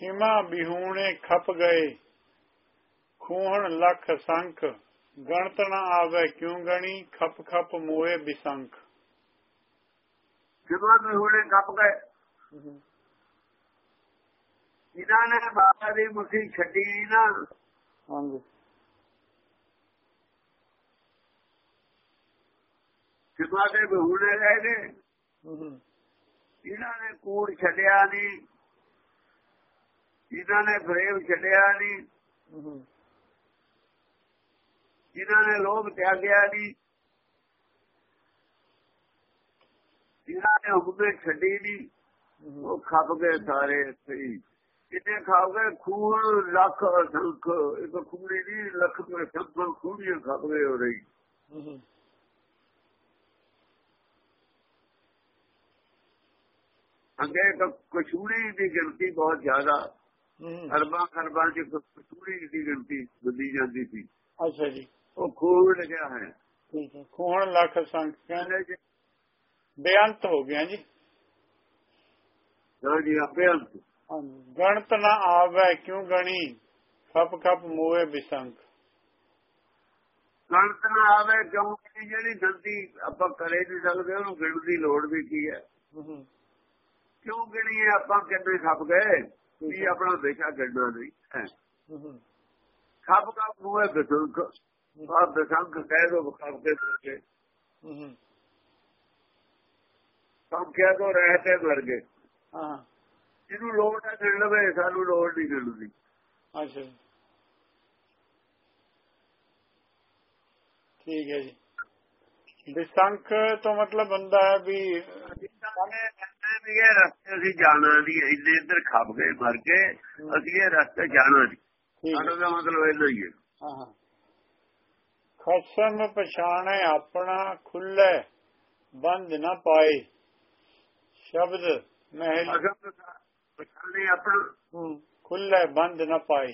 ਖਿਮਾ ਬਿਹੂਣੇ ਖਪ ਗਏ। ਖੂਹਣ ਲੱਖ ਸੰਖ ਗਣਤ ਨਾ ਆਵੇ ਕਿਉਂ ਗਣੀ ਖਪ ਖਪ ਮੋਏ ਬਿਸੰਖ। ਜਦੋਂ ਵੀ ਹੁਣੇ ਕੱਪ ਗਏ ਇਹਨਾਂ ਨੇ ਬਾਬਾ ਦੀ ਮੁਖੀ ਛੱਡੀ ਨਾ। ਹਾਂਜੀ। ਜਿਮਾ ਦੇ ਬਹੂਣੇ ਰਹੇ ਨੇ ਇਹਨਾਂ ਨੇ ਕੂੜ ਛੱਡਿਆ ਨਹੀਂ। ਇਹਨਾਂ ਨੇ ਫਰੇਮ ਛੱਡਿਆ ਨਹੀਂ ਇਹਨਾਂ ਨੇ ਲੋਭ ਤਿਆਗਿਆ ਨਹੀਂ ਇਹਨਾਂ ਨੇ ਹੁਕਮੇ ਛੱਡੀ ਨਹੀਂ ਉਹ ਖੱਪ ਗਏ ਸਾਰੇ ਇੱਥੇ ਹੀ। ਕਿੰਨੇ ਖਾਪ ਗਏ? ਖੂਨ ਲੱਖ ਸੰਖ। ਇੱਕ ਖੂਨੀ ਨਹੀਂ ਲੱਖ ਤੋਂ ਸੰਖ ਖੂਨੀਆਂ ਖੱਪ ਗਏ ਹੋ। ਰਹੀ ਅੱਗੇ ਕਸ਼ੂਰੀ ਦੀ ਗਿਣਤੀ ਬਹੁਤ ਜ਼ਿਆਦਾ। ਅਰਬਾਂ ਖਰਬਾਂ ਚ ਕਸ਼ੂਰੀ ਦੀ ਗਿਣਤੀ ਵਧੀ ਜਾਂਦੀ ਸੀ ਅੱਛਾ ਜੀ। ਉਹ ਖੂਨ ਲੱਗਿਆ ਹੈ। ਠੀਕ ਹੈ। ਖੂਹਣ ਲੱਖ ਸੰਖ ਕਹਿੰਦੇ ਜੀ ਬੇਅੰਤ ਹੋ ਗਿਆ ਜੀ। ਨਾ ਜੀ ਆਪੇ ਅੰਤ। ਹਾਂਜੀ। ਗਣਤ ਨਾ ਆਵੇ ਕਿਉਂ ਗਣੀ? ਖਪ ਖਪ ਮੋਏ ਬਿਸੰਖ। ਗਣਤ ਨਾ ਆਵੇ ਕਿਉਂਕਿ ਜਿਹੜੀ ਗਲਤੀ ਆਪਾਂ ਕਰੇ ਨਹੀਂ ਸਕਦੇ ਉਹਨੂੰ ਗਿਣਨ ਦੀ ਲੋੜ ਵੀ ਕੀ ਹੈ। ਕਿਉਂ ਗਿਣੀਏ? ਆਪਾਂ ਕਿੰਨੇ ਖੱਪ ਗਏ? ਵੀ ਆਪਣਾ ਦੇਸ਼ਾ ਗਿਣਨਾ ਨਹੀਂ ਹੈ। ਖੱਪ ਖੱਪ ਮੂਹੇ ਬਿਸੰਖ ਆ ਬਿਸੰਖ ਕਹਿ ਦੋ ਖੱਪ ਕੇ ਕਰਕੇ ਸੰਖਿਆ ਤੋਂ ਰਹਤੇ ਮਰ ਗਏ। ਹਾਂ। ਜਿਹਨੂੰ ਲੋੜ ਹੈ ਗਿਣ ਲਵੇ ਸਾਨੂੰ ਲੋੜ ਨਹੀਂ ਗਿਣਨ ਦੀ ਅੱਛਾ ਠੀਕ ਹੈ ਜੀ। ਬਿਸੰਖ ਤੋਂ ਮਤਲਬ ਹੁੰਦਾ ਹੈ ਵੀ ਵੀ ਇਹ ਰਸਤੇ ਅਸੀਂ ਜਾਣਾ ਨਹੀਂ ਇੰਨੇ ਇੱਧਰ ਖੱਪ ਗਏ ਮਰ ਕੇ ਅਸੀਂ ਇਹ ਰਸਤੇ ਜਾਣਾ ਨਹੀਂ। ਸਾਡਾ ਦਾ ਮਤਲਬ ਇਹ ਨਹੀਂ ਹੈ। ਖਸਮ ਪਛਾਣੇ ਆਪਣਾ ਖੁੱਲੇ ਬੰਦ ਨਾ ਪਾਏ ਸ਼ਬਦ ਮਹਿਲ। ਪਛਾਣੇ ਆਪਣਾ ਖੁੱਲੇ ਬੰਦ ਨਾ ਪਾਏ।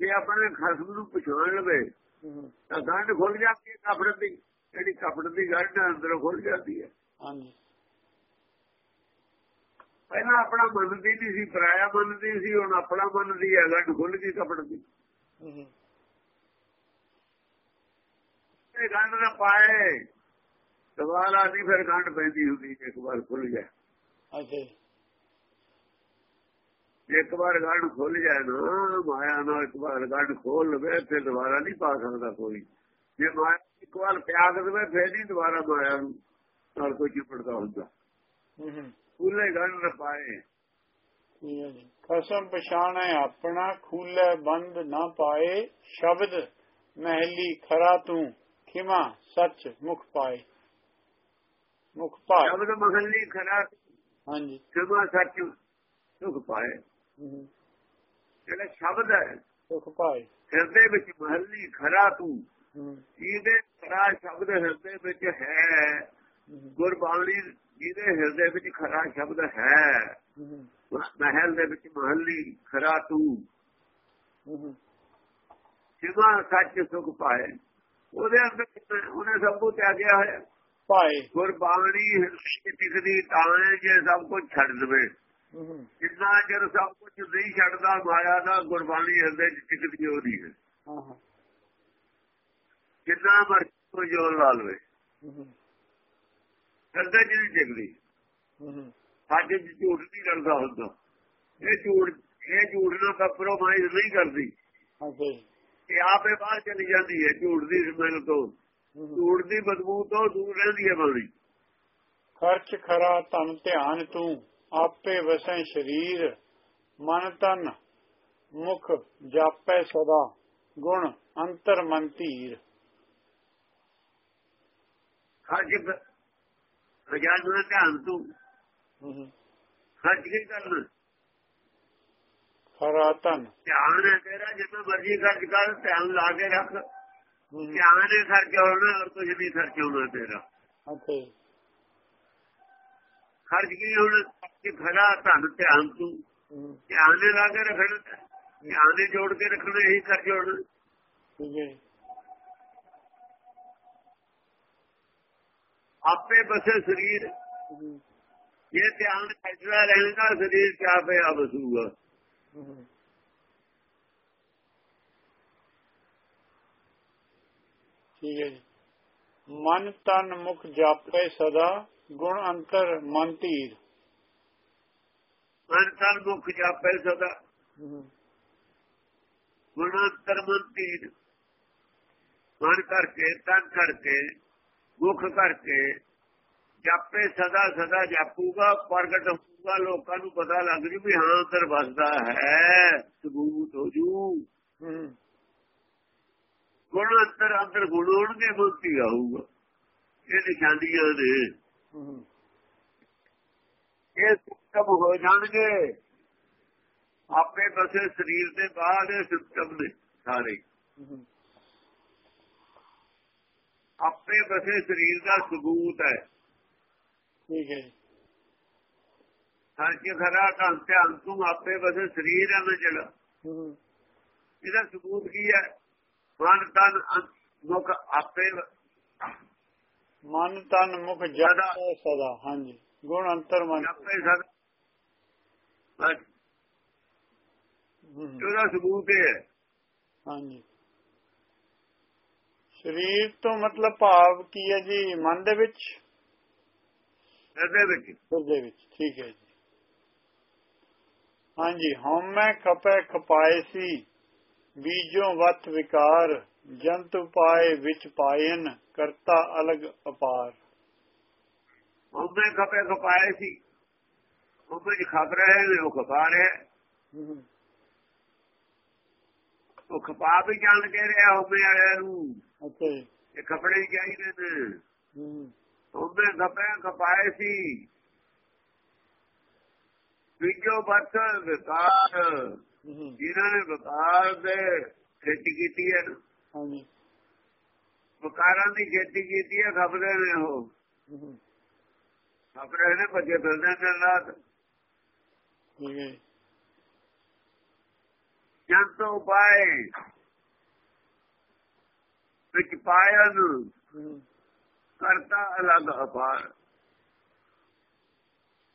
ਜੇ ਆਪਣੇ ਖਸਮ ਨੂੰ ਪਛਾਣ ਲਵੇ ਤਾਂ ਗੰਢ ਖੁੱਲ ਜਾਂਦੀ ਹੈ ਕਪੜ ਦੀ। ਜਿਹੜੀ ਕਪੜ ਦੀ ਗੰਢ ਅੰਦਰੋਂ ਖੁੱਲ ਜਾਂਦੀ ਹੈ। ਹਾਂਜੀ। ਪਹਿਲਾਂ ਆਪਣਾ ਮੰਨਦੀ ਨਹੀਂ ਸੀ ਪਰਾਇਆ ਮੰਨਦੀ ਸੀ ਹੁਣ ਆਪਣਾ ਮੰਨਦੀ ਹੈ ਗੰਢ ਖੁੱਲ ਗਈ ਕਪੜ ਦੀ ਇਹ ਗੰਢ ਨਾ ਪਾਏ। ਦੁਬਾਰਾ ਨਹੀਂ ਫਿਰ ਗੰਢ ਪੈਂਦੀ ਹੁੰਦੀ ਇੱਕ ਵਾਰ ਖੁੱਲ ਜਾਏ। ਅੱਛਾ ਜੀ। ਇੱਕ ਵਾਰ ਗੰਢ ਖੁੱਲ ਜਾਏ ਨਾ ਮਾਇਆ ਨਾਲ ਇੱਕ ਵਾਰ ਗੰਢ ਖੋਲ ਲਵੇ ਫਿਰ ਦੁਬਾਰਾ ਨਹੀਂ ਪਾ ਸਕਦਾ ਕੋਈ। ਜੇ ਮਾਇਆ ਇੱਕ ਵਾਰ ਪਿਆਗ ਦੇਵੇ ਫਿਰ ਨਹੀਂ ਦੁਬਾਰਾ ਮਾਇਆ ਨੂੰ ਨਾਲ ਕੋਈ ਚਿਪੜਦਾ ਹੁੰਦਾ। ਖੁੱਲੇ ਗੰਢ ਨਾ ਪਾਏ ਖਸਮ ਪਛਾਣੇ ਆਪਣਾ ਖੁੱਲੇ ਬੰਦ ਨਾ ਪਾਏ ਸ਼ਬਦ ਮਹਿਲੀ ਖਰਾ ਤੂੰ ਖਿਮਾ ਸੱਚ ਮੁਖ ਪਾਏ। ਮੁਖ ਪਾਏ ਸ਼ਬਦ ਮਹੱਲੀ ਖਰਾ ਹਾਂਜੀ। ਸਿਮਾ ਸੱਚ ਸੁਖ ਪਾਏ। ਜਿਹੜਾ ਸ਼ਬਦ ਹੈ ਸੁਖ ਪਾਏ ਹਿਰਦੇ ਵਿੱਚ ਮਹੱਲੀ ਖਰਾ ਤੂੰ ਹੂੰ। ਜਿਹਦੇ ਖਰਾ ਸ਼ਬਦ ਹਿਰਦੇ ਵਿੱਚ ਹੈ। ਗੁਰਬਾਣੀ ਜਿਹਦੇ ਹਿਰਦੇ ਵਿੱਚ ਖਰਾ ਸ਼ਬਦ ਹੈ ਹੂੰ ਮਹਿਲ ਦੇ ਵਿੱਚ ਮਹੱਲੀ ਖਰਾ ਤੂੰ। ਸਿਮਾ ਸੱਚ ਸੁਖ ਪਾਏ ਉਹਦੇ ਅੰਦਰ ਉਹਨੇ ਸਭ ਕੁਝ ਤਿਆਗਿਆ ਹੋਇਆ। ਪਾਏ। ਗੁਰਬਾਣੀ ਟਿਕਦੀ ਤਾਂ ਜੇ ਸਭ ਕੁਝ ਛੱਡ ਦੇਵੇ। ਜਿੰਨਾ ਚਿਰ ਸਭ ਕੁਝ ਨਹੀਂ ਛੱਡਦਾ ਮਾਇਆ ਦਾ ਗੁਰਬਾਣੀ ਹਿਰਦੇ ਵਿੱਚ ਟਿਕਦੀ ਹੋਦੀ ਹੈ। ਜਿੰਨਾ ਮਰਜ਼ੀ ਜੋਰ ਲਾ ਲਵੇ। ਨਹੀਂ ਟਿਕਦੀ ਹੂੰ ਸਾਡੇ ਚ ਝੂਠ ਨਹੀਂ ਲੜਦਾ ਹੁੰਦਾ। ਇਹ ਝੂਠ ਇਹ ਝੂਠ ਨਾਲ ਕੰਪਰੋਮਾਈਜ਼ ਨਹੀਂ ਕਰਦੀ। ਜੀ। ਇਹ ਆਪੇ ਬਾਹਰ ਚਲੀ ਜਾਂਦੀ ਹੈ ਝੂਠ ਦੀ ਸਮੈਲ ਤੋਂ। ਝੂਠ ਦੀ ਬਦਬੂ ਤੋਂ ਦੂਰ ਰਹਿੰਦੀ ਹੈ ਬੜੀ ਖਰਚ ਖਰਾ ਤਨ ਧਿਆਨ ਤੂੰ ਆਪੇ ਵਸੈ ਸ਼ਰੀਰ। ਮਨ ਤਨ ਮੁਖ ਜਾਪੈ ਸਦਾ। ਗੁਣ ਅੰਤਰ ਮਨ ਧੀਰ। ਖਰਚ ਰਜਾਨ ਦਾ ਧਿਆਨ ਤੂੰ। ਖਰਚ ਕੀ ਕਰਨਾ ਖਰਾ ਤਨ ਧਿਆਨ ਹੈ ਤੇਰਾ ਜਿੰਨਾ ਮਰਜ਼ੀ ਖਰਚ ਕਰ ਧਿਆਨ ਲਾ ਕੇ ਰੱਖ। ਧਿਆਨ ਹੈ ਖਰਚ ਹੋਣਾ ਔਰ ਕੁਝ ਨਹੀਂ ਖਰਚ ਹੋਣਾ ਤੇਰਾ। ਖਰਚ ਕੀ ਹੁਣ? ਕਿ ਖਰਾ ਧਨ ਧਿਆਨ ਤੂੰ। ਧਿਆਨ ਲਾ ਕੇ ਰੱਖਣਾ। ਧਿਆਨ ਜੋੜ ਕੇ ਰੱਖਣਾ ਇਹੀ ਖਰਚ ਹੋਣਾ। ਠੀਕ ਹੈ ਆਪੇ ਬਸੇ ਸਰੀਰ ਹੂੰ, ਜੇ ਧਿਆਨ ਖੱਜਦਾ ਰਹਿਣਾ ਸਰੀਰ ਚ ਆਪੇ ਆ ਬਸੂਗਾ ਠੀਕ ਹੈ ਜੀ ਮਨ ਤਨ ਮੁਖ ਜਾਪੇ ਸਦਾ ਗੁਣ ਅੰਤਰ ਮਨ ਧੀਰ ਮਨ ਤਨ ਮੁਖ ਜਾਪੇ ਸਦਾ ਗੁਣ ਅੰਤਰ ਮਨ ਧੀਰ ਮਨ ਕਰਕੇ ਤਨ ਕਰਕੇ ਮੁਖ ਕਰਕੇ ਜਾਪੇ ਸਦਾ ਸਦਾ ਜਾਪੂਗਾ ਪ੍ਰਗਟ ਹੋਊਗਾ ਲੋਕਾਂ ਨੂੰ ਪਤਾ ਲੱਗ ਜੂ ਵੀ ਹਾਂ ਅੰਦਰ ਵਸਦਾ ਹੈ ਸਬੂਤ ਹੋ ਜੂ। ਗੁਣ ਅੰਦਰ ਅੰਦਰ ਗੁਣ ਹੋਣਗੇ ਮੁਕਤੀ ਆਊਗਾ। ਇਹ ਨਿਸ਼ਾਨੀਆਂ ਨੇ। ਇਹ ਸਿਸਟਮ ਹੋ ਜਾਣਗੇ। ਆਪੇ ਬਸੇ ਸਰੀਰ ਦੇ ਬਾਹਰ ਇਹ ਸਿਸਟਮ ਨੇ ਸਾਰੇ। ਆਪੇ ਬਸੇ ਸਰੀਰ ਦਾ ਸਬੂਤ ਹੈ। ਠੀਕ ਹੈ ਜੀ। ਸੱਚ ਖਰਾ ਤਾਂ ਧਿਆਨ ਤੂੰ ਆਪੇ ਬਸੇ ਸਰੀਰ ਹੈ ਨਾ ਜਿਹੜਾ। ਇਹਦਾ ਸਬੂਤ ਕੀ ਹੈ? ਮਨ ਤਨ ਮੁਖ ਆਪੇ ਮਨ ਤਨ ਮੁਖ ਜਾਪੇ ਸਦਾ। ਹਾਂਜੀ। ਗੁਣ ਅੰਤਰ ਮਨ ਆਪੇ ਸਦ। ਉਹਦਾ ਸਬੂਤ ਹੈ। ਹਾਂਜੀ। ਸਰੀਰ ਤੋਂ ਮਤਲਬ ਭਾਵ ਕੀ ਹੈ ਜੀ? ਮਨ ਦੇ ਵਿੱਚ? ਇਹਦੇ ਵਿੱਚ। ਸਿਰ ਦੇ ਵਿੱਚ ਠੀਕ ਹੈ ਜੀ। ਹਾਂਜੀ ਹਉਮੈ ਖਪੈ ਖਪਾਏ ਸੀ ਬੀਜੋਂ ਵਤ ਵਿਕਾਰ ਜੰਤ ਪਾਏ ਵਿੱਚ ਪਾਇਨ ਕਰਤਾ ਅਲਗ ਅਪਾਰ। ਉਹਨੇ ਖਪੇ ਖਪਾਏ ਸੀ। ਉਹਨੇ ਜੀ ਖਪ ਰਹੇ ਨੇ ਉਹ ਖਪਾ ਰਹੇ ਉਹ ਖਪਾ ਵੀ ਜਾਣ ਕੇ ਰਿਹਾ ਉਹਨੇ ਵਾਲਿਆਂ ਨੂੰ। ਅੱਛਾ ਇਹ ਖਪੜੇ ਹੀ ਚਾਹੀਦੇ ਨੇ। ਹੂੰ। ਉਹਨੇ ਖਪੇ ਖਪਾਏ ਸੀ। ਵਿਜੋ ਬੱਤ ਵਿਕਾਰ ਜਿਨ੍ਹਾਂ ਨੇ ਵਿਕਾਰ ਦੇ ਖੇਤੀ ਕੀਤੀ ਹੈ ਹਾਂਜੀ। ਵਿਕਾਰਾਂ ਦੀ ਖੇਤੀ ਕੀਤੀ ਹੈ ਖਪਦੇ ਨੇ ਉਹ। ਹੂੰ। ਖਪ ਰਹੇ ਨੇ ਭੱਜੇ ਫਿਰਦੇ ਨੇ ਰਾਤ। ਹੈ। ਜੰਤ ਉਪਾਏ ਵਿੱਚ ਪਾਇਨ ਕਰਤਾ ਅਲੱਗ ਅਪਾਰ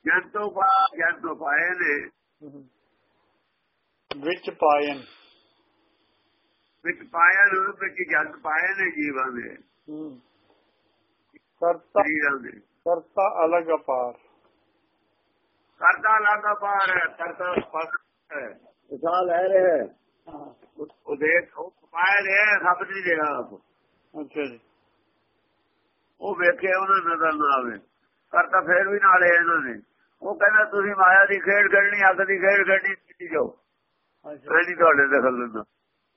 ਜੰਤ ਉਪਾਏ ਜੰਤ ਉਪਾਏ ਨੇ ਵਿੱਚ ਪਾਇਨ ਵਿੱਚ ਪਾਇਨ ਵਿੱਚ ਜੰਤ ਪਾਏ ਨੇ ਜੀਵਾਂ ਦੇ ਕਰਤਾ ਕਰਤਾ ਅਲਗ ਅਪਾਰ ਕਰਤਾ ਅਲੱਗ ਅਪਾਰ ਕਰਤਾ ਫਸ ਹੈ ਵਿਸ਼ਾ ਲੈ ਰਿਹਾ ਹੈ। ਉਹ ਦੇਖ ਉਹ ਪਾਇਆ ਰਿਹਾ ਸਭ ਨਹੀਂ ਰਿਹਾ ਆਪ। ਅੱਛਾ ਜੀ। ਉਹ ਵੇਖੇ ਉਹਨਾਂ ਨੂੰ ਨਜ਼ਰ ਨਾ ਆਵੇ। ਕਰਤਾ ਫੇਰ ਵੀ ਨਾਲੇ ਇਹਨਾਂ ਨੇ। ਉਹ ਕਹਿੰਦਾ ਤੁਸੀਂ ਮਾਇਆ ਦੀ ਖੇਡ ਖੇਡਣੀ ਅੱਗ ਦੀ ਖੇਡ ਖੇਡਣੀ ਸਿੱਟੀ ਜਾਓ। ਅੱਛਾ। ਤੁਹਾਡੇ ਦਖਲ ਦਿੰਦਾ।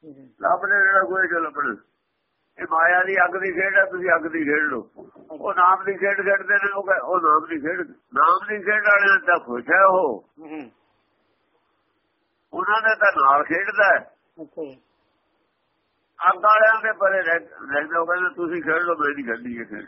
ਹੂੰ ਲੱਭਣੇ ਜਿਹੜਾ ਕੋਈ ਜੋ ਲੱਭਣਾ ਇਹ ਮਾਇਆ ਦੀ ਅੱਗ ਦੀ ਖੇਡ ਹੈ ਤੁਸੀਂ ਅੱਗ ਦੀ ਖੇਡ ਲਓ। ਉਹ ਨਾਮ ਦੀ ਖੇਡ ਖੇਡਦੇ ਨੇ ਉਹ ਨਾਮ ਦੀ ਖੇਡ ਨਾਮ ਦੀ ਖੇਡ ਵਾਲਿਆਂ ਦਾ ਖੁਸ਼ ਹੈ ਉਹ। ਉਹਨਾਂ ਨੇ ਤਾਂ ਨਾਲ ਖੇਡਦਾ ਹੈ। ਅੱਗ ਵਾਲਿਆਂ ਦੇ ਪਰੇ ਰਹਿ ਉਹ ਕਹਿੰਦੇ ਤੁਸੀਂ ਖੇਡ ਲਓ ਮੈਂ ਨਹੀਂ ਖੇਡਣੀ ਇਹ ਖੇਡ